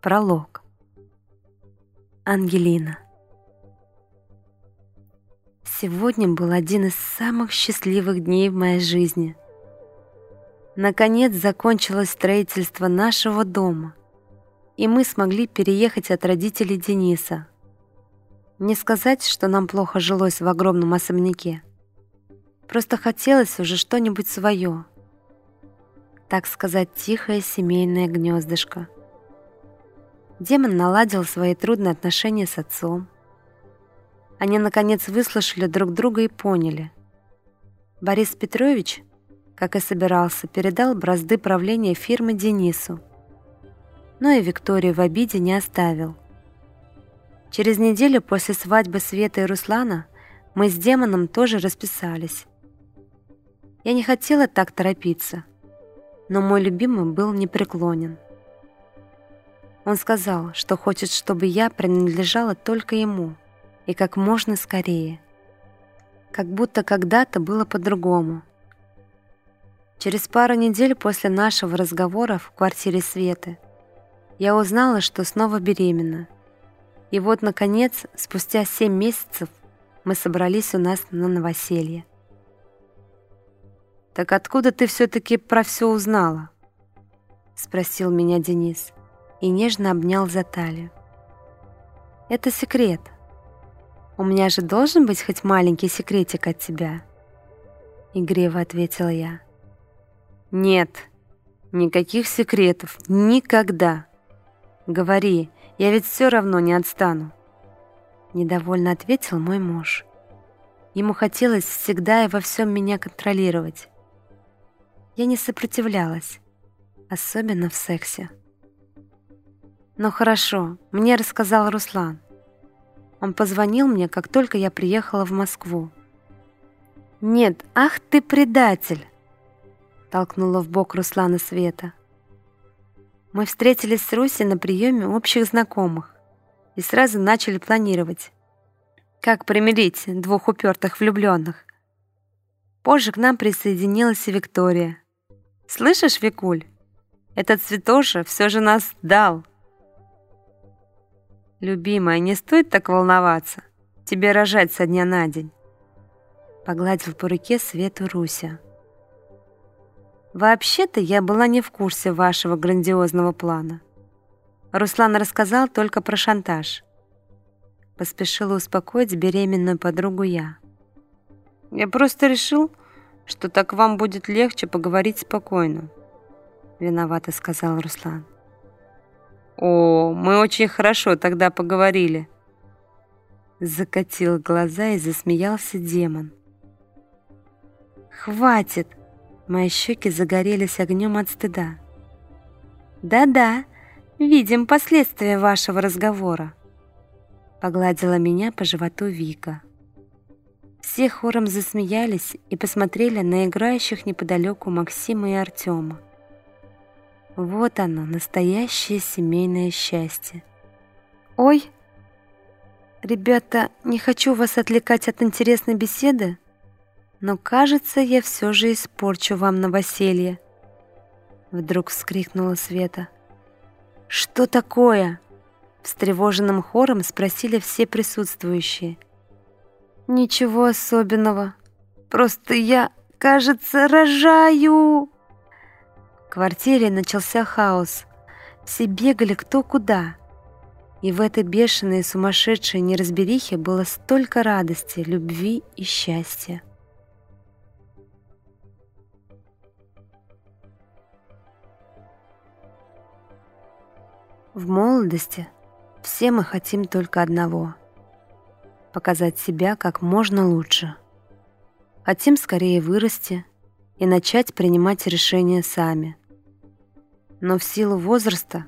Пролог. Ангелина. Сегодня был один из самых счастливых дней в моей жизни. Наконец закончилось строительство нашего дома, и мы смогли переехать от родителей Дениса. Не сказать, что нам плохо жилось в огромном особняке. Просто хотелось уже что-нибудь свое. Так сказать, тихое семейное гнездышко – Демон наладил свои трудные отношения с отцом. Они, наконец, выслушали друг друга и поняли. Борис Петрович, как и собирался, передал бразды правления фирмы Денису. Но и Викторию в обиде не оставил. Через неделю после свадьбы Светы и Руслана мы с демоном тоже расписались. Я не хотела так торопиться, но мой любимый был непреклонен. Он сказал, что хочет, чтобы я принадлежала только ему и как можно скорее. Как будто когда-то было по-другому. Через пару недель после нашего разговора в квартире Светы я узнала, что снова беременна. И вот, наконец, спустя семь месяцев мы собрались у нас на новоселье. «Так откуда ты все-таки про все узнала?» — спросил меня Денис и нежно обнял за талию. «Это секрет. У меня же должен быть хоть маленький секретик от тебя?» Игриво ответила я. «Нет, никаких секретов, никогда. Говори, я ведь все равно не отстану». Недовольно ответил мой муж. Ему хотелось всегда и во всем меня контролировать. Я не сопротивлялась, особенно в сексе. «Ну хорошо, мне рассказал Руслан. Он позвонил мне, как только я приехала в Москву. «Нет, ах ты предатель!» Толкнула в бок Руслана Света. Мы встретились с Русей на приеме общих знакомых и сразу начали планировать, как примирить двух упертых влюбленных. Позже к нам присоединилась и Виктория. «Слышишь, Викуль, этот цветоша все же нас дал!» «Любимая, не стоит так волноваться. Тебе рожать со дня на день». Погладил по руке Свету Руся. «Вообще-то я была не в курсе вашего грандиозного плана. Руслан рассказал только про шантаж». Поспешила успокоить беременную подругу я. «Я просто решил, что так вам будет легче поговорить спокойно», виновато сказал Руслан. «О, мы очень хорошо тогда поговорили». Закатил глаза и засмеялся демон. «Хватит!» Мои щеки загорелись огнем от стыда. «Да-да, видим последствия вашего разговора», погладила меня по животу Вика. Все хором засмеялись и посмотрели на играющих неподалеку Максима и Артема. Вот оно, настоящее семейное счастье. Ой, ребята, не хочу вас отвлекать от интересной беседы, но, кажется, я все же испорчу вам новоселье. Вдруг вскрикнула Света. Что такое? Встревоженным хором спросили все присутствующие. Ничего особенного. Просто я, кажется, рожаю. Квартире начался хаос. Все бегали кто куда. И в этой бешеной сумасшедшей неразберихе было столько радости, любви и счастья. В молодости все мы хотим только одного — показать себя как можно лучше. Хотим скорее вырасти и начать принимать решения сами но в силу возраста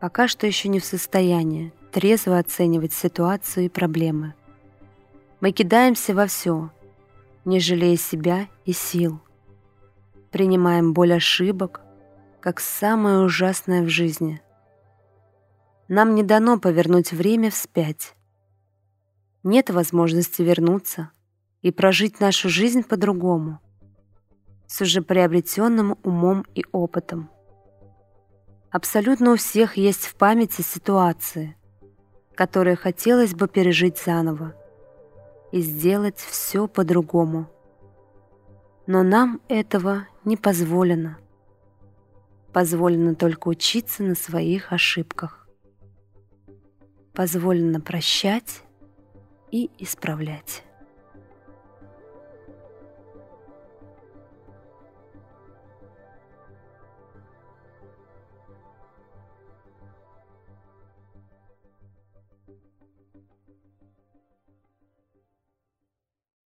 пока что еще не в состоянии трезво оценивать ситуацию и проблемы. Мы кидаемся во все, не жалея себя и сил. Принимаем боль ошибок, как самое ужасное в жизни. Нам не дано повернуть время вспять. Нет возможности вернуться и прожить нашу жизнь по-другому, с уже приобретенным умом и опытом. Абсолютно у всех есть в памяти ситуации, которые хотелось бы пережить заново и сделать все по-другому. Но нам этого не позволено. Позволено только учиться на своих ошибках. Позволено прощать и исправлять.